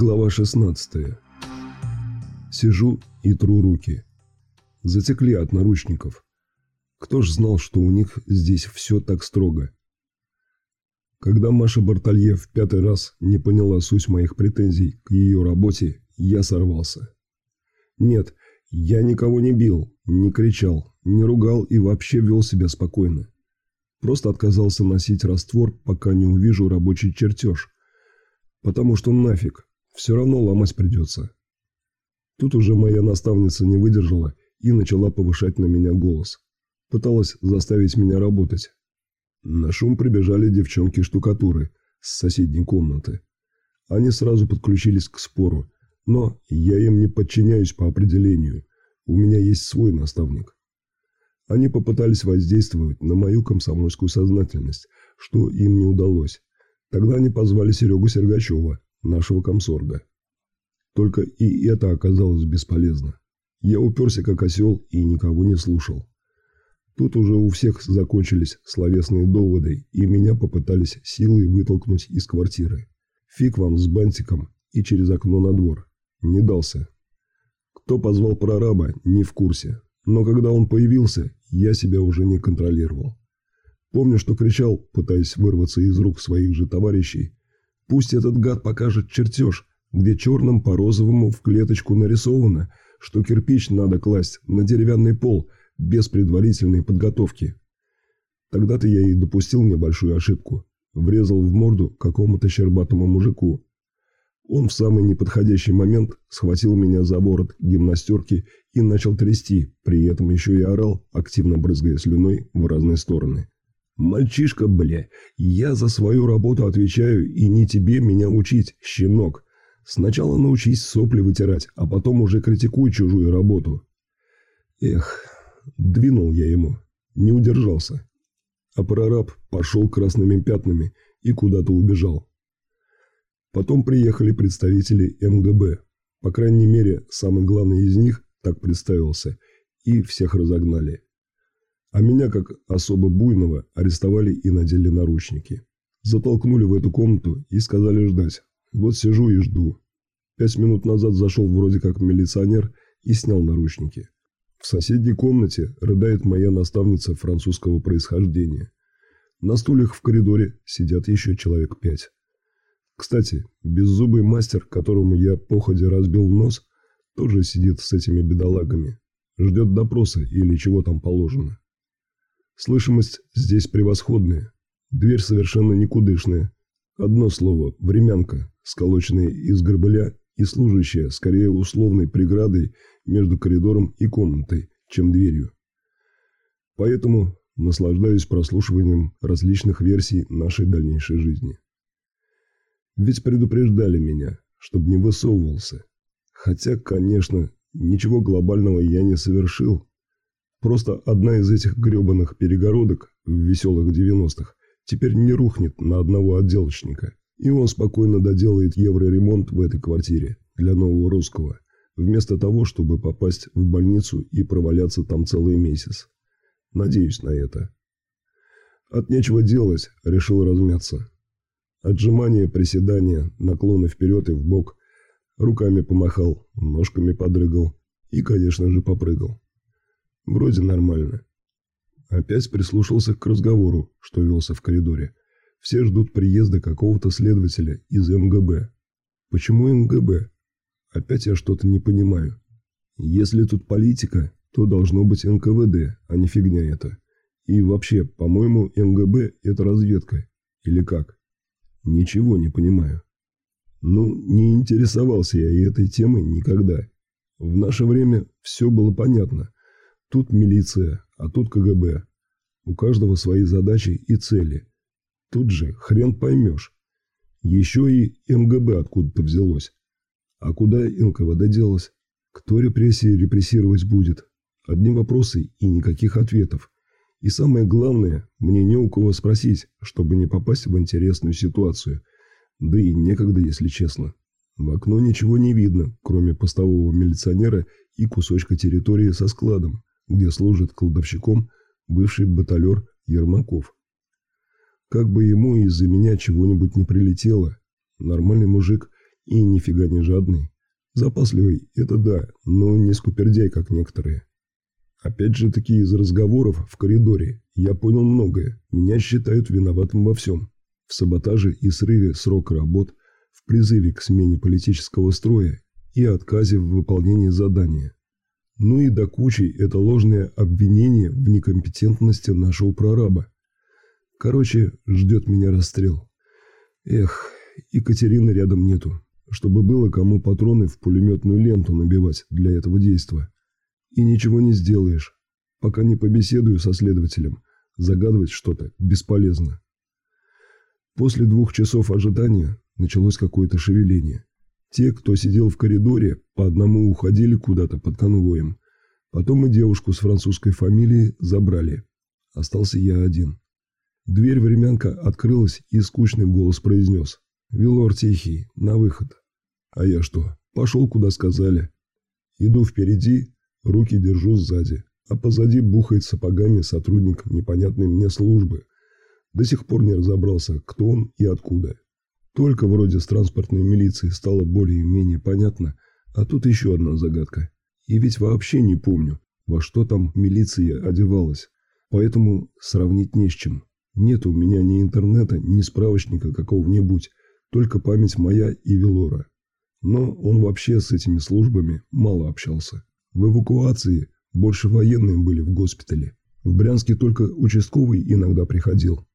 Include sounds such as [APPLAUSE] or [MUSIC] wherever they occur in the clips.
Глава 16. Сижу и тру руки. Затекли от наручников. Кто ж знал, что у них здесь все так строго? Когда Маша Бартолье в пятый раз не поняла суть моих претензий к ее работе, я сорвался. Нет, я никого не бил, не кричал, не ругал и вообще вел себя спокойно. Просто отказался носить раствор, пока не увижу рабочий чертеж. Потому что нафиг, все равно ломать придется. Тут уже моя наставница не выдержала и начала повышать на меня голос. Пыталась заставить меня работать. На шум прибежали девчонки-штукатуры с соседней комнаты. Они сразу подключились к спору, но я им не подчиняюсь по определению. У меня есть свой наставник. Они попытались воздействовать на мою комсомольскую сознательность, что им не удалось. Тогда они позвали Серегу Сергачева, нашего комсорга. Только и это оказалось бесполезно. Я уперся как осел и никого не слушал. Тут уже у всех закончились словесные доводы, и меня попытались силой вытолкнуть из квартиры. Фиг вам с бантиком и через окно на двор. Не дался. Кто позвал прораба, не в курсе. Но когда он появился, я себя уже не контролировал. Помню, что кричал, пытаясь вырваться из рук своих же товарищей, Пусть этот гад покажет чертеж, где черным по розовому в клеточку нарисовано, что кирпич надо класть на деревянный пол без предварительной подготовки. Тогда-то я и допустил небольшую ошибку. Врезал в морду какому-то щербатому мужику. Он в самый неподходящий момент схватил меня за ворот гимнастерки и начал трясти, при этом еще и орал, активно брызгая слюной в разные стороны. «Мальчишка, бля, я за свою работу отвечаю, и не тебе меня учить, щенок. Сначала научись сопли вытирать, а потом уже критикуй чужую работу». Эх, двинул я ему, не удержался. А прораб пошел красными пятнами и куда-то убежал. Потом приехали представители МГБ. По крайней мере, самый главный из них так представился, и всех разогнали. А меня, как особо буйного, арестовали и надели наручники. Затолкнули в эту комнату и сказали ждать. Вот сижу и жду. Пять минут назад зашел вроде как милиционер и снял наручники. В соседней комнате рыдает моя наставница французского происхождения. На стульях в коридоре сидят еще человек пять. Кстати, беззубый мастер, которому я походе разбил нос, тоже сидит с этими бедолагами. Ждет допроса или чего там положено. Слышимость здесь превосходная. Дверь совершенно никудышная. Одно слово – времянка, сколоченная из горбыля и служащая скорее условной преградой между коридором и комнатой, чем дверью. Поэтому наслаждаюсь прослушиванием различных версий нашей дальнейшей жизни. Ведь предупреждали меня, чтобы не высовывался. Хотя, конечно, ничего глобального я не совершил, Просто одна из этих гребаных перегородок в веселых 90-х теперь не рухнет на одного отделочника, и он спокойно доделает евроремонт в этой квартире для нового русского, вместо того, чтобы попасть в больницу и проваляться там целый месяц. Надеюсь на это. От нечего делать, решил размяться. Отжимания, приседания, наклоны вперед и в бок, руками помахал, ножками подрыгал и, конечно же, попрыгал. Вроде нормально. Опять прислушался к разговору, что велся в коридоре. Все ждут приезда какого-то следователя из МГБ. Почему МГБ? Опять я что-то не понимаю. Если тут политика, то должно быть НКВД, а не фигня это. И вообще, по-моему, МГБ – это разведка. Или как? Ничего не понимаю. Ну, не интересовался я этой темой никогда. В наше время все было понятно – Тут милиция, а тут КГБ. У каждого свои задачи и цели. Тут же хрен поймешь. Еще и МГБ откуда-то взялось. А куда НКВД делось? Кто репрессии репрессировать будет? Одни вопросы и никаких ответов. И самое главное, мне не у кого спросить, чтобы не попасть в интересную ситуацию. Да и некогда, если честно. В окно ничего не видно, кроме постового милиционера и кусочка территории со складом где служит кладовщиком бывший баталер Ермаков. Как бы ему из-за меня чего-нибудь не прилетело, нормальный мужик И нифига не жадный. Запасливый – это да, но не скупердяй, как некоторые. Опять же таки из разговоров в коридоре я понял многое. Меня считают виноватым во всем. В саботаже и срыве срока работ, в призыве к смене политического строя и отказе в выполнении задания. Ну и до кучи это ложное обвинение в некомпетентности нашего прораба. Короче, ждет меня расстрел. Эх, Екатерины рядом нету, чтобы было кому патроны в пулеметную ленту набивать для этого действия. И ничего не сделаешь, пока не побеседую со следователем. Загадывать что-то бесполезно. После двух часов ожидания началось какое-то шевеление. Те, кто сидел в коридоре, по одному уходили куда-то под конвоем. Потом и девушку с французской фамилией забрали. Остался я один. Дверь времянка открылась, и скучный голос произнес. «Вилор тихий, на выход». А я что, пошел куда сказали. Иду впереди, руки держу сзади, а позади бухает сапогами сотрудник непонятной мне службы. До сих пор не разобрался, кто он и откуда. Только вроде с транспортной милиции стало более-менее понятно, а тут еще одна загадка. И ведь вообще не помню, во что там милиция одевалась. Поэтому сравнить не с чем. Нет у меня ни интернета, ни справочника какого-нибудь, только память моя и Велора. Но он вообще с этими службами мало общался. В эвакуации больше военные были в госпитале. В Брянске только участковый иногда приходил.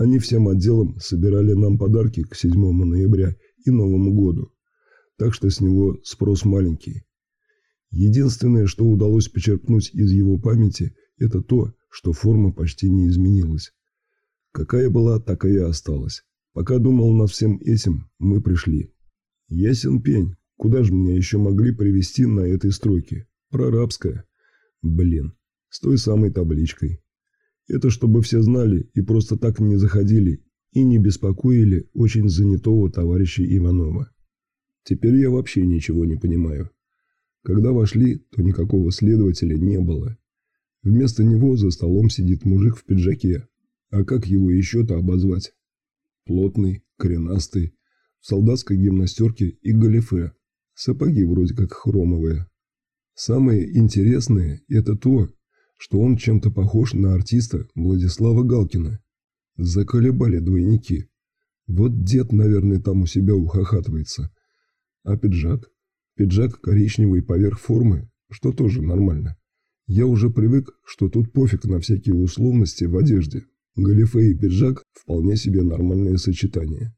Они всем отделом собирали нам подарки к 7 ноября и Новому году, так что с него спрос маленький. Единственное, что удалось почерпнуть из его памяти, это то, что форма почти не изменилась. Какая была, такая и осталась. Пока думал над всем этим, мы пришли. Ясен пень, куда же меня еще могли привести на этой стройке? Прорабская. Блин, с той самой табличкой. Это чтобы все знали и просто так не заходили и не беспокоили очень занятого товарища Иванова. Теперь я вообще ничего не понимаю. Когда вошли, то никакого следователя не было. Вместо него за столом сидит мужик в пиджаке. А как его еще-то обозвать? Плотный, коренастый, в солдатской гимнастерке и галифе. Сапоги вроде как хромовые. Самое интересное – это то, что он чем-то похож на артиста Владислава Галкина. Заколебали двойники. Вот дед, наверное, там у себя ухахатывается. А пиджак? Пиджак коричневый поверх формы, что тоже нормально. Я уже привык, что тут пофиг на всякие условности в одежде. Галифе и пиджак – вполне себе нормальное сочетание.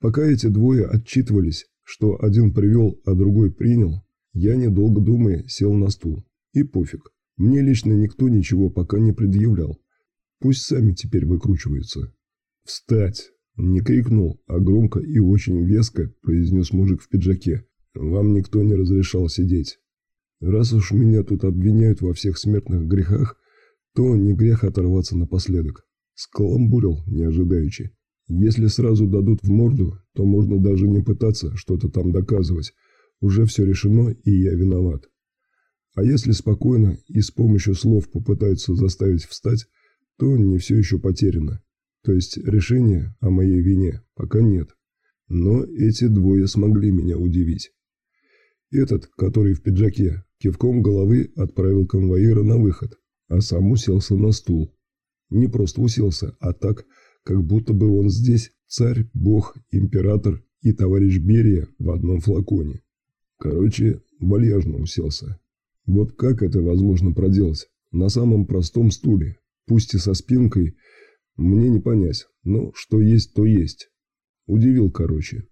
Пока эти двое отчитывались, что один привел, а другой принял, я, недолго думая, сел на стул. И пофиг. Мне лично никто ничего пока не предъявлял. Пусть сами теперь выкручиваются. «Встать!» – не крикнул, а громко и очень веско произнес мужик в пиджаке. «Вам никто не разрешал сидеть. Раз уж меня тут обвиняют во всех смертных грехах, то не грех оторваться напоследок». Скаламбурил, не ожидаючи. Если сразу дадут в морду, то можно даже не пытаться что-то там доказывать. Уже все решено, и я виноват. А если спокойно и с помощью слов попытаются заставить встать, то не все еще потеряно. То есть решения о моей вине пока нет. Но эти двое смогли меня удивить. Этот, который в пиджаке, кивком головы отправил конвоира на выход, а сам уселся на стул. Не просто уселся, а так, как будто бы он здесь царь, бог, император и товарищ Берия в одном флаконе. Короче, вальяжно уселся. Вот как это возможно проделать? На самом простом стуле, пусть и со спинкой, мне не понять, но что есть, то есть. Удивил, короче.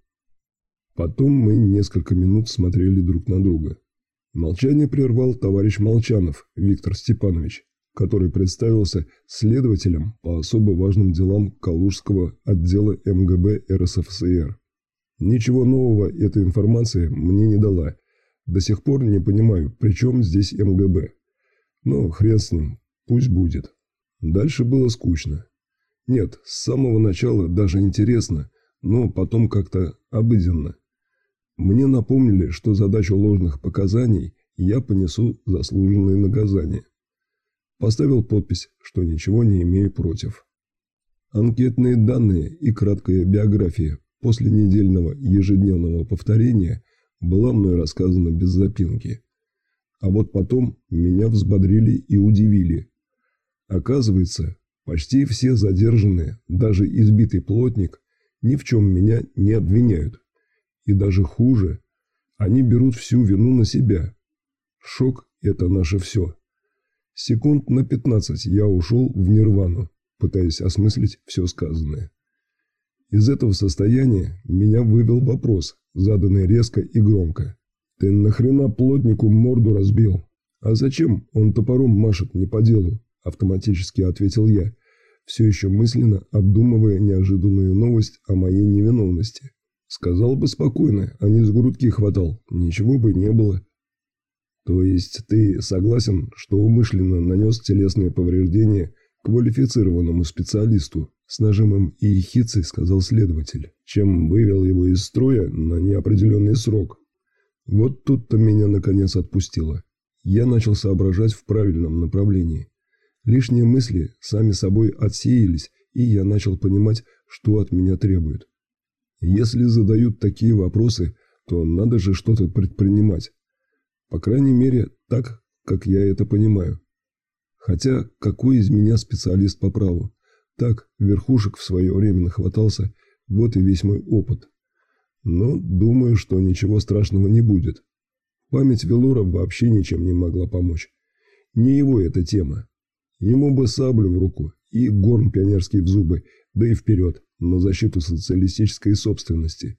Потом мы несколько минут смотрели друг на друга. Молчание прервал товарищ Молчанов Виктор Степанович, который представился следователем по особо важным делам Калужского отдела МГБ РСФСР. Ничего нового эта информация мне не дала, до сих пор не понимаю, при чем здесь МГБ. Но хрен с ним, пусть будет. Дальше было скучно. Нет, с самого начала даже интересно, но потом как-то обыденно. Мне напомнили, что задачу ложных показаний я понесу заслуженное наказание. Поставил подпись, что ничего не имею против. Анкетные данные и краткая биография после недельного ежедневного повторения была мной рассказана без запинки. А вот потом меня взбодрили и удивили. Оказывается, почти все задержанные, даже избитый плотник, ни в чем меня не обвиняют. И даже хуже, они берут всю вину на себя. Шок – это наше все. Секунд на 15 я ушел в нирвану, пытаясь осмыслить все сказанное. Из этого состояния меня вывел вопрос, заданный резко и громко. «Ты нахрена плотнику морду разбил?» «А зачем он топором машет не по делу?» – автоматически ответил я, все еще мысленно обдумывая неожиданную новость о моей невиновности. Сказал бы спокойно, а не с грудки хватал, ничего бы не было. То есть ты согласен, что умышленно нанес телесные повреждения квалифицированному специалисту, с нажимом и ехицей сказал следователь, чем вывел его из строя на неопределенный срок. Вот тут-то меня наконец отпустило. Я начал соображать в правильном направлении. Лишние мысли сами собой отсеялись, и я начал понимать, что от меня требуют. Если задают такие вопросы, то надо же что-то предпринимать. По крайней мере, так, как я это понимаю. Хотя, какой из меня специалист по праву? Так, верхушек в свое время нахватался, вот и весь мой опыт. Но думаю, что ничего страшного не будет. Память Велора вообще ничем не могла помочь. Не его эта тема. Ему бы саблю в руку и горн пионерский в зубы, да и вперед, на защиту социалистической собственности.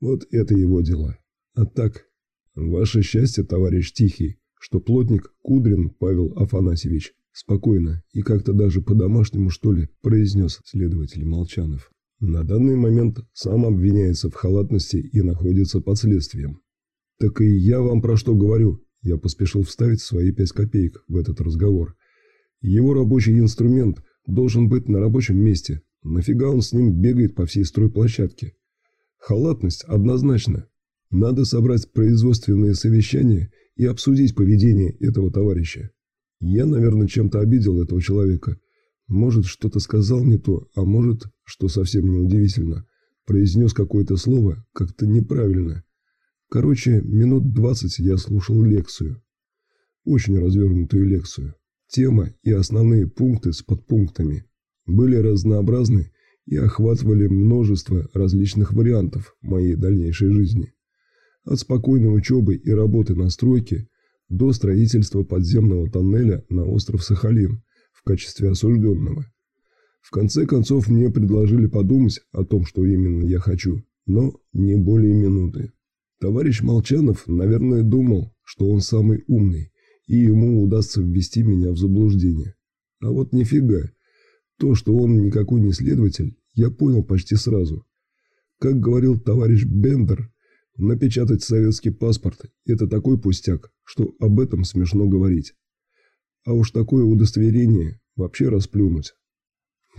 Вот это его дела. А так, ваше счастье, товарищ Тихий, что плотник Кудрин Павел Афанасьевич спокойно и как-то даже по-домашнему, что ли, произнес следователь Молчанов. На данный момент сам обвиняется в халатности и находится под следствием. Так и я вам про что говорю. Я поспешил вставить свои пять копеек в этот разговор – его рабочий инструмент должен быть на рабочем месте. Нафига он с ним бегает по всей стройплощадке? Халатность однозначно. Надо собрать производственные совещания и обсудить поведение этого товарища. Я, наверное, чем-то обидел этого человека. Может, что-то сказал не то, а может, что совсем не удивительно, произнес какое-то слово как-то неправильно. Короче, минут двадцать я слушал лекцию. Очень развернутую лекцию. Тема и основные пункты с подпунктами были разнообразны и охватывали множество различных вариантов моей дальнейшей жизни. От спокойной учебы и работы на стройке до строительства подземного тоннеля на остров Сахалин в качестве осужденного. В конце концов мне предложили подумать о том, что именно я хочу, но не более минуты. Товарищ Молчанов, наверное, думал, что он самый умный, и ему удастся ввести меня в заблуждение. А вот нифига. То, что он никакой не следователь, я понял почти сразу. Как говорил товарищ Бендер, напечатать советский паспорт – это такой пустяк, что об этом смешно говорить. А уж такое удостоверение вообще расплюнуть.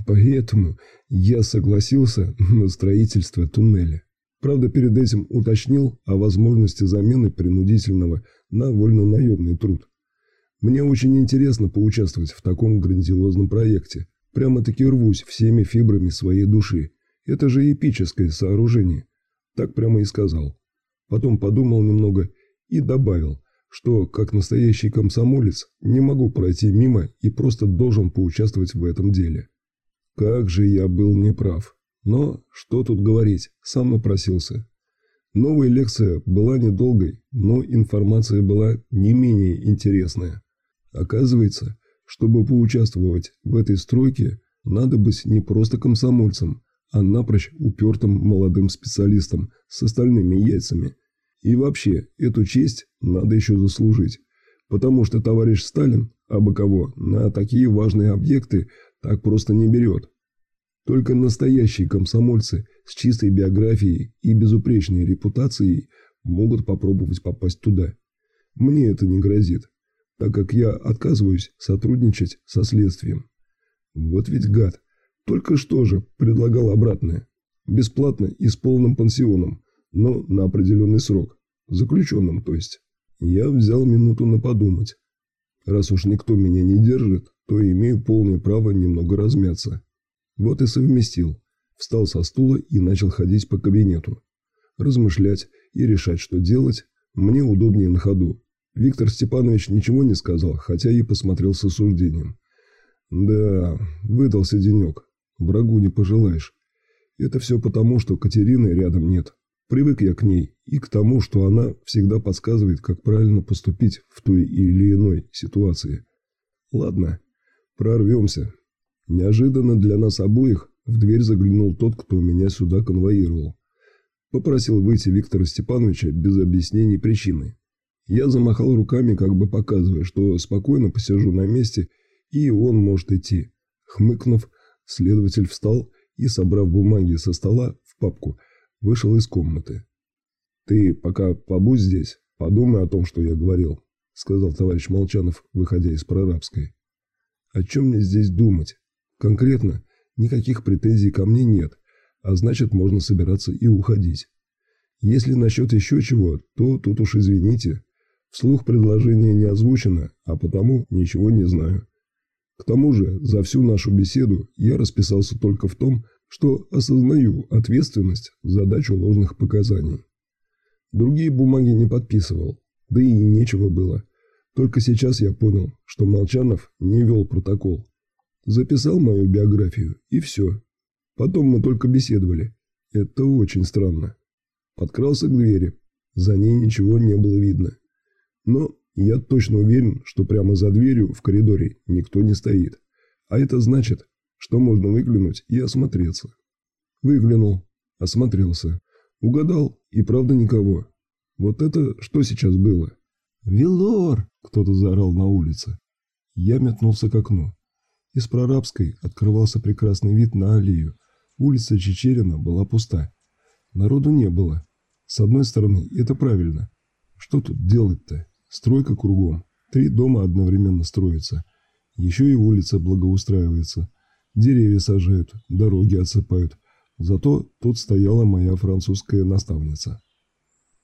Поэтому я согласился [LAUGHS] на строительство туннеля. Правда, перед этим уточнил о возможности замены принудительного на вольно-наемный труд. Мне очень интересно поучаствовать в таком грандиозном проекте. Прямо-таки рвусь всеми фибрами своей души. Это же эпическое сооружение. Так прямо и сказал. Потом подумал немного и добавил, что, как настоящий комсомолец, не могу пройти мимо и просто должен поучаствовать в этом деле. Как же я был неправ. Но что тут говорить, сам напросился. Новая лекция была недолгой, но информация была не менее интересная. Оказывается, чтобы поучаствовать в этой стройке, надо быть не просто комсомольцем, а напрочь упертым молодым специалистом с остальными яйцами. И вообще, эту честь надо еще заслужить, потому что товарищ Сталин, абы кого, на такие важные объекты так просто не берет. Только настоящие комсомольцы с чистой биографией и безупречной репутацией могут попробовать попасть туда. Мне это не грозит так как я отказываюсь сотрудничать со следствием. Вот ведь гад. Только что же предлагал обратное. Бесплатно и с полным пансионом, но на определенный срок. Заключенным, то есть. Я взял минуту на подумать. Раз уж никто меня не держит, то имею полное право немного размяться. Вот и совместил. встал со стула и начал ходить по кабинету. Размышлять и решать, что делать, мне удобнее на ходу. Виктор Степанович ничего не сказал, хотя и посмотрел с осуждением. Да, выдался денек. Врагу не пожелаешь. Это все потому, что Катерины рядом нет. Привык я к ней и к тому, что она всегда подсказывает, как правильно поступить в той или иной ситуации. Ладно, прорвемся. Неожиданно для нас обоих в дверь заглянул тот, кто меня сюда конвоировал. Попросил выйти Виктора Степановича без объяснений причины. Я замахал руками, как бы показывая, что спокойно посижу на месте, и он может идти. Хмыкнув, следователь встал и, собрав бумаги со стола в папку, вышел из комнаты. «Ты пока побудь здесь, подумай о том, что я говорил», — сказал товарищ Молчанов, выходя из прорабской. «О чем мне здесь думать? Конкретно, никаких претензий ко мне нет, а значит, можно собираться и уходить. Если насчет еще чего, то тут уж извините. Вслух предложение не озвучено, а потому ничего не знаю. К тому же, за всю нашу беседу я расписался только в том, что осознаю ответственность за дачу ложных показаний. Другие бумаги не подписывал, да и нечего было. Только сейчас я понял, что Молчанов не вел протокол. Записал мою биографию, и все. Потом мы только беседовали. Это очень странно. Подкрался к двери. За ней ничего не было видно. Но я точно уверен, что прямо за дверью в коридоре никто не стоит. А это значит, что можно выглянуть и осмотреться. Выглянул, осмотрелся, угадал, и правда никого. Вот это что сейчас было? «Велор!» – кто-то заорал на улице. Я метнулся к окну. Из прорабской открывался прекрасный вид на аллею. Улица Чечерина была пуста. Народу не было. С одной стороны, это правильно. Что тут делать-то? Стройка кругом. Три дома одновременно строятся. Еще и улица благоустраивается. Деревья сажают, дороги отсыпают. Зато тут стояла моя французская наставница.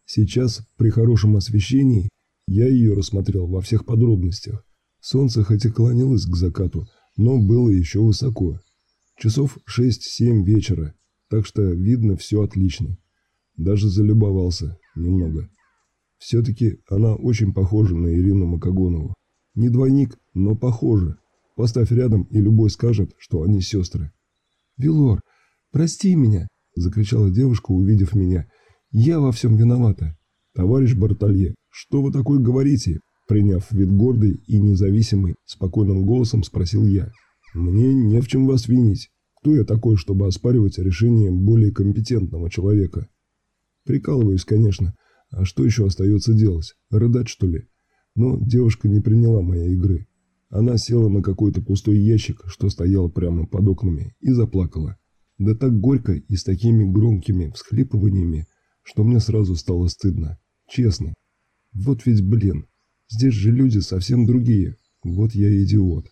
Сейчас, при хорошем освещении, я ее рассмотрел во всех подробностях. Солнце хоть и клонилось к закату, но было еще высоко. Часов 6-7 вечера, так что видно все отлично. Даже залюбовался немного. Все-таки она очень похожа на Ирину Макогонову. Не двойник, но похожа. Поставь рядом, и любой скажет, что они сестры. «Вилор, прости меня!» – закричала девушка, увидев меня. «Я во всем виновата!» «Товарищ Бартолье, что вы такое говорите?» Приняв вид гордый и независимый, спокойным голосом спросил я. «Мне не в чем вас винить. Кто я такой, чтобы оспаривать решение более компетентного человека?» «Прикалываюсь, конечно. А что еще остается делать? Рыдать, что ли?» Но девушка не приняла моей игры. Она села на какой-то пустой ящик, что стоял прямо под окнами, и заплакала. Да так горько и с такими громкими всхлипываниями, что мне сразу стало стыдно. Честно. Вот ведь, блин, здесь же люди совсем другие. Вот я идиот.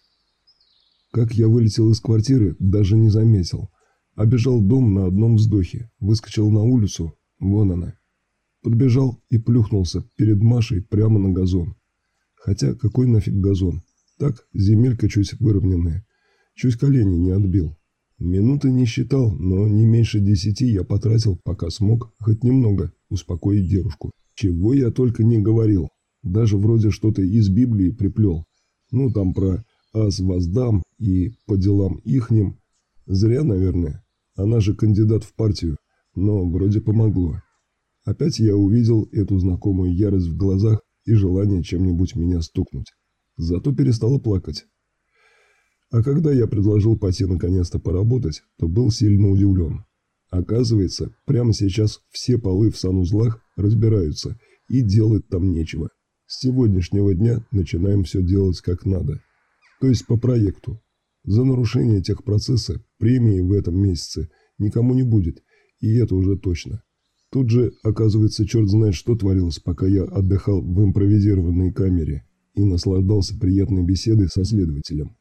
Как я вылетел из квартиры, даже не заметил. Обежал дом на одном вздохе, выскочил на улицу, вон она. Подбежал и плюхнулся перед Машей прямо на газон. Хотя какой нафиг газон? Так, земелька чуть выровненная. Чуть колени не отбил. Минуты не считал, но не меньше десяти я потратил, пока смог хоть немного успокоить девушку. Чего я только не говорил. Даже вроде что-то из Библии приплел. Ну, там про «аз воздам» и «по делам ихним». Зря, наверное. Она же кандидат в партию. Но вроде помогло. Опять я увидел эту знакомую ярость в глазах и желание чем-нибудь меня стукнуть. Зато перестала плакать. А когда я предложил пойти наконец-то поработать, то был сильно удивлен. Оказывается, прямо сейчас все полы в санузлах разбираются, и делать там нечего. С сегодняшнего дня начинаем все делать как надо. То есть по проекту. За нарушение техпроцесса премии в этом месяце никому не будет, и это уже точно. Тут же, оказывается, черт знает, что творилось, пока я отдыхал в импровизированной камере и наслаждался приятной беседой со следователем.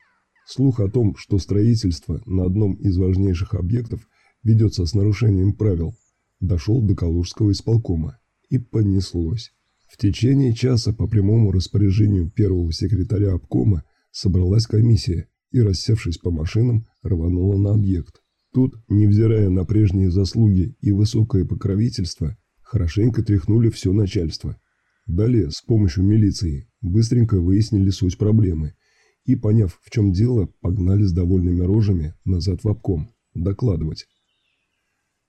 Слух о том, что строительство на одном из важнейших объектов ведется с нарушением правил, дошел до Калужского исполкома и понеслось. В течение часа по прямому распоряжению первого секретаря обкома собралась комиссия и, рассевшись по машинам, рванула на объект. Тут, невзирая на прежние заслуги и высокое покровительство, хорошенько тряхнули все начальство. Далее, с помощью милиции, быстренько выяснили суть проблемы и, поняв, в чем дело, погнали с довольными рожами назад в обком, докладывать.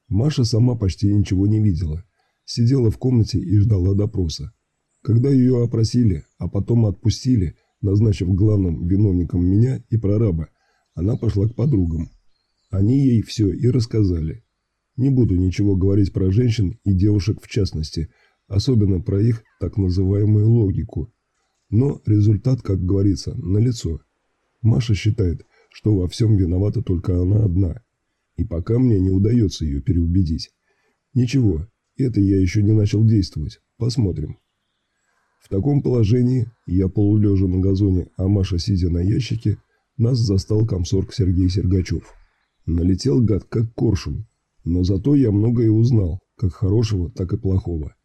Маша сама почти ничего не видела, сидела в комнате и ждала допроса. Когда ее опросили, а потом отпустили, назначив главным виновником меня и прораба, она пошла к подругам. Они ей все и рассказали. Не буду ничего говорить про женщин и девушек в частности, особенно про их так называемую логику. Но результат, как говорится, налицо. Маша считает, что во всем виновата только она одна. И пока мне не удается ее переубедить. Ничего, это я еще не начал действовать. Посмотрим. В таком положении, я полулежа на газоне, а Маша сидя на ящике, нас застал комсорг Сергей Сергачев. Налетел гад, как коршун, но зато я многое узнал, как хорошего, так и плохого.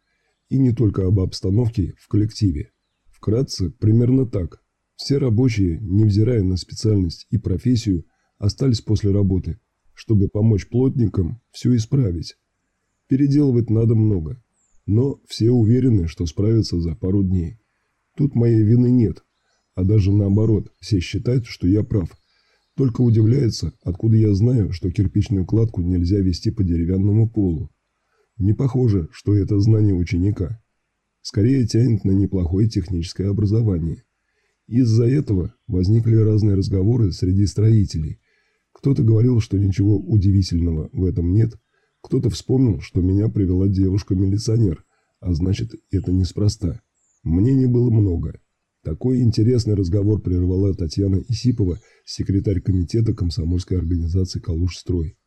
И не только об обстановке в коллективе. Вкратце, примерно так. Все рабочие, невзирая на специальность и профессию, остались после работы, чтобы помочь плотникам все исправить. Переделывать надо много, но все уверены, что справятся за пару дней. Тут моей вины нет, а даже наоборот, все считают, что я прав. Только удивляются, откуда я знаю, что кирпичную кладку нельзя вести по деревянному полу. Не похоже, что это знание ученика. Скорее тянет на неплохое техническое образование. Из-за этого возникли разные разговоры среди строителей. Кто-то говорил, что ничего удивительного в этом нет, кто-то вспомнил, что меня привела девушка-милиционер, а значит, это неспроста. Мнений было много. Такой интересный разговор прервала Татьяна Исипова, секретарь комитета комсомольской организации «Калужстрой».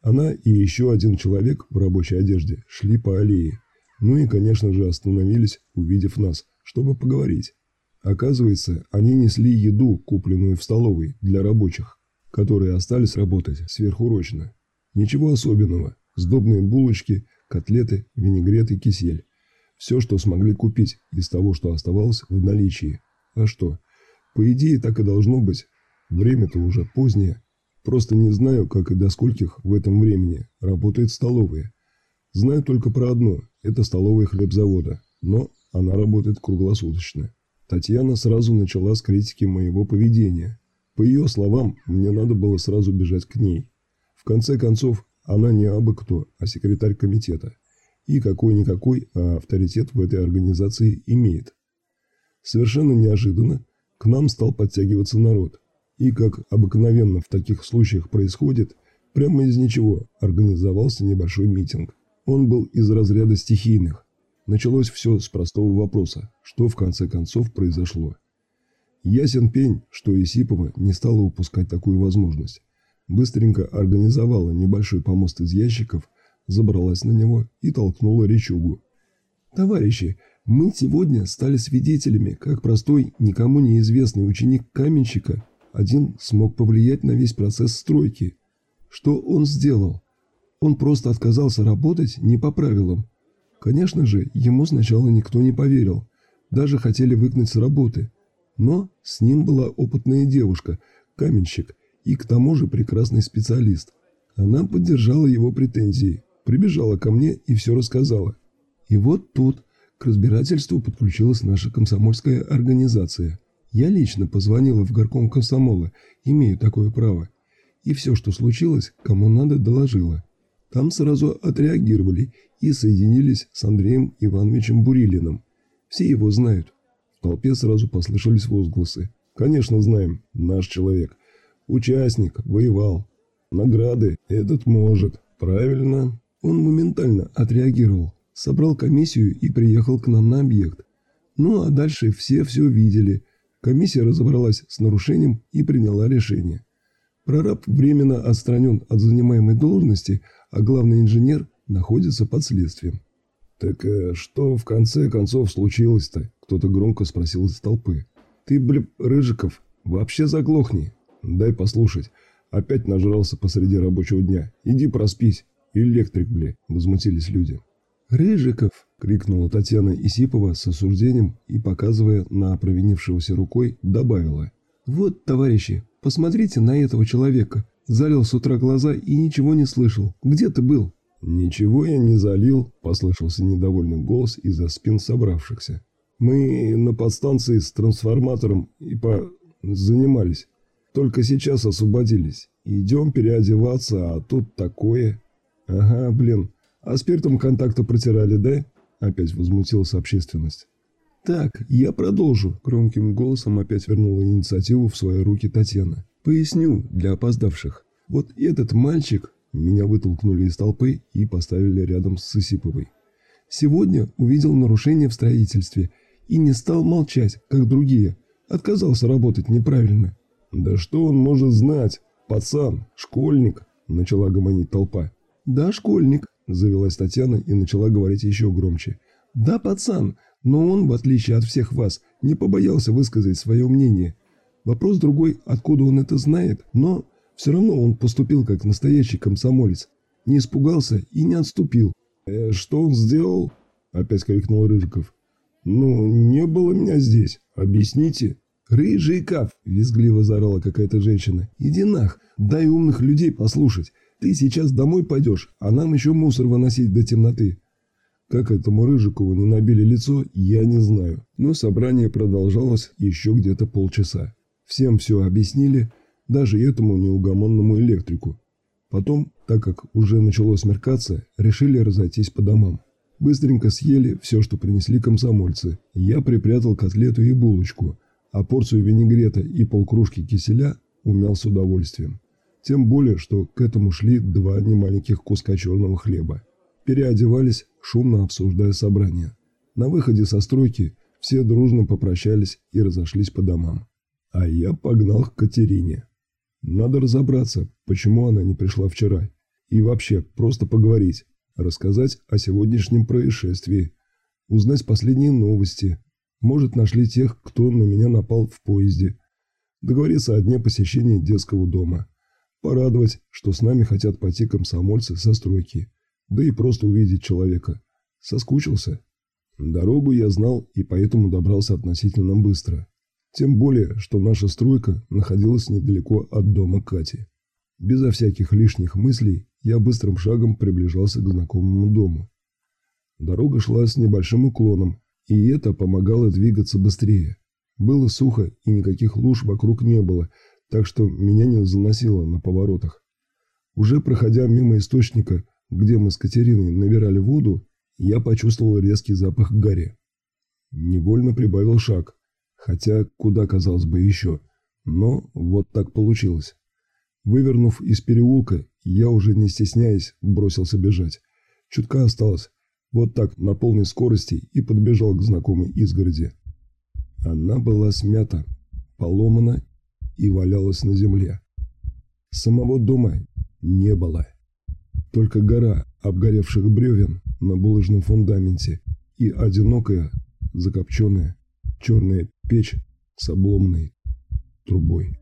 Она и еще один человек в рабочей одежде шли по аллее. Ну и, конечно же, остановились, увидев нас, чтобы поговорить. Оказывается, они несли еду, купленную в столовой, для рабочих, которые остались работать сверхурочно. Ничего особенного, Сдобные булочки, котлеты, винегрет и кисель. Все, что смогли купить из того, что оставалось в наличии. А что? По идее, так и должно быть. Время-то уже позднее. Просто не знаю, как и до скольких в этом времени работают столовые. Знаю только про одно – это столовая хлебзавода, но она работает круглосуточно. Татьяна сразу начала с критики моего поведения. По ее словам, мне надо было сразу бежать к ней. В конце концов, она не абы кто, а секретарь комитета. И какой-никакой, а авторитет в этой организации имеет. Совершенно неожиданно к нам стал подтягиваться народ. И, как обыкновенно в таких случаях происходит, прямо из ничего организовался небольшой митинг. Он был из разряда стихийных. Началось все с простого вопроса, что в конце концов произошло. Ясен пень, что Исипова не стала упускать такую возможность быстренько организовала небольшой помост из ящиков, забралась на него и толкнула речугу. «Товарищи, мы сегодня стали свидетелями, как простой, никому неизвестный ученик каменщика один смог повлиять на весь процесс стройки. Что он сделал? Он просто отказался работать не по правилам. Конечно же, ему сначала никто не поверил, даже хотели выгнать с работы. Но с ним была опытная девушка, каменщик – и к тому же прекрасный специалист. Она поддержала его претензии, прибежала ко мне и все рассказала. И вот тут к разбирательству подключилась наша комсомольская организация. Я лично позвонила в горком комсомола, имею такое право. И все, что случилось, кому надо, доложила. Там сразу отреагировали и соединились с Андреем Ивановичем Бурилиным. Все его знают. В толпе сразу послышались возгласы. «Конечно знаем, наш человек. Участник, воевал. Награды этот может. Правильно. Он моментально отреагировал. Собрал комиссию и приехал к нам на объект. Ну а дальше все все видели. Комиссия разобралась с нарушением и приняла решение. Прораб временно отстранен от занимаемой должности, а главный инженер находится под следствием. «Так э, что в конце концов случилось-то?» – кто-то громко спросил из толпы. «Ты, блин, Рыжиков, вообще заглохни!» Дай послушать. Опять нажрался посреди рабочего дня. Иди проспись. Электрик, бля, возмутились люди. «Рыжиков!» – крикнула Татьяна Исипова с осуждением и, показывая на провинившегося рукой, добавила. «Вот, товарищи, посмотрите на этого человека. Залил с утра глаза и ничего не слышал. Где ты был?» «Ничего я не залил», – послышался недовольный голос из-за спин собравшихся. «Мы на подстанции с трансформатором и по... занимались. Только сейчас освободились. Идем переодеваться, а тут такое...» «Ага, блин. А спиртом контакта протирали, да?» – опять возмутилась общественность. «Так, я продолжу», – громким голосом опять вернула инициативу в свои руки Татьяна. «Поясню для опоздавших. Вот этот мальчик меня вытолкнули из толпы и поставили рядом с Исиповой. Сегодня увидел нарушение в строительстве и не стал молчать, как другие. Отказался работать неправильно. «Да что он может знать? Пацан, школьник!» – начала гомонить толпа. «Да, школьник», – завелась Татьяна и начала говорить еще громче. «Да, пацан, но он, в отличие от всех вас, не побоялся высказать свое мнение. Вопрос другой, откуда он это знает, но все равно он поступил как настоящий комсомолец. Не испугался и не отступил. «Э, «Что он сделал?» – опять крикнул Рыжиков. «Ну, не было меня здесь. Объясните». «Рыжиков!» – визгливо заорала какая-то женщина. «Иди нах, дай умных людей послушать. Ты сейчас домой пойдешь, а нам еще мусор выносить до темноты». Как этому Рыжикову не набили лицо, я не знаю. Но собрание продолжалось еще где-то полчаса. Всем все объяснили – даже этому неугомонному электрику. Потом, так как уже начало смеркаться, решили разойтись по домам. Быстренько съели все, что принесли комсомольцы. Я припрятал котлету и булочку, а порцию винегрета и полкружки киселя умял с удовольствием. Тем более, что к этому шли два немаленьких куска черного хлеба. Переодевались, шумно обсуждая собрание. На выходе со стройки все дружно попрощались и разошлись по домам. А я погнал к Катерине. Надо разобраться, почему она не пришла вчера. И вообще, просто поговорить, рассказать о сегодняшнем происшествии, узнать последние новости. Может, нашли тех, кто на меня напал в поезде. Договориться о дне посещения детского дома. Порадовать, что с нами хотят пойти комсомольцы со стройки. Да и просто увидеть человека. Соскучился. Дорогу я знал и поэтому добрался относительно быстро. Тем более, что наша стройка находилась недалеко от дома Кати. Безо всяких лишних мыслей я быстрым шагом приближался к знакомому дому. Дорога шла с небольшим уклоном, и это помогало двигаться быстрее. Было сухо и никаких луж вокруг не было, так что меня не заносило на поворотах. Уже проходя мимо источника, где мы с Катериной набирали воду, я почувствовал резкий запах гари. Невольно прибавил шаг, Хотя куда, казалось бы, еще. Но вот так получилось. Вывернув из переулка, я уже не стесняясь бросился бежать. Чутка осталось. Вот так, на полной скорости, и подбежал к знакомой изгороди. Она была смята, поломана и валялась на земле. Самого дома не было. Только гора обгоревших бревен на булыжном фундаменте и одинокая, закопченная черная печь с обломной трубой.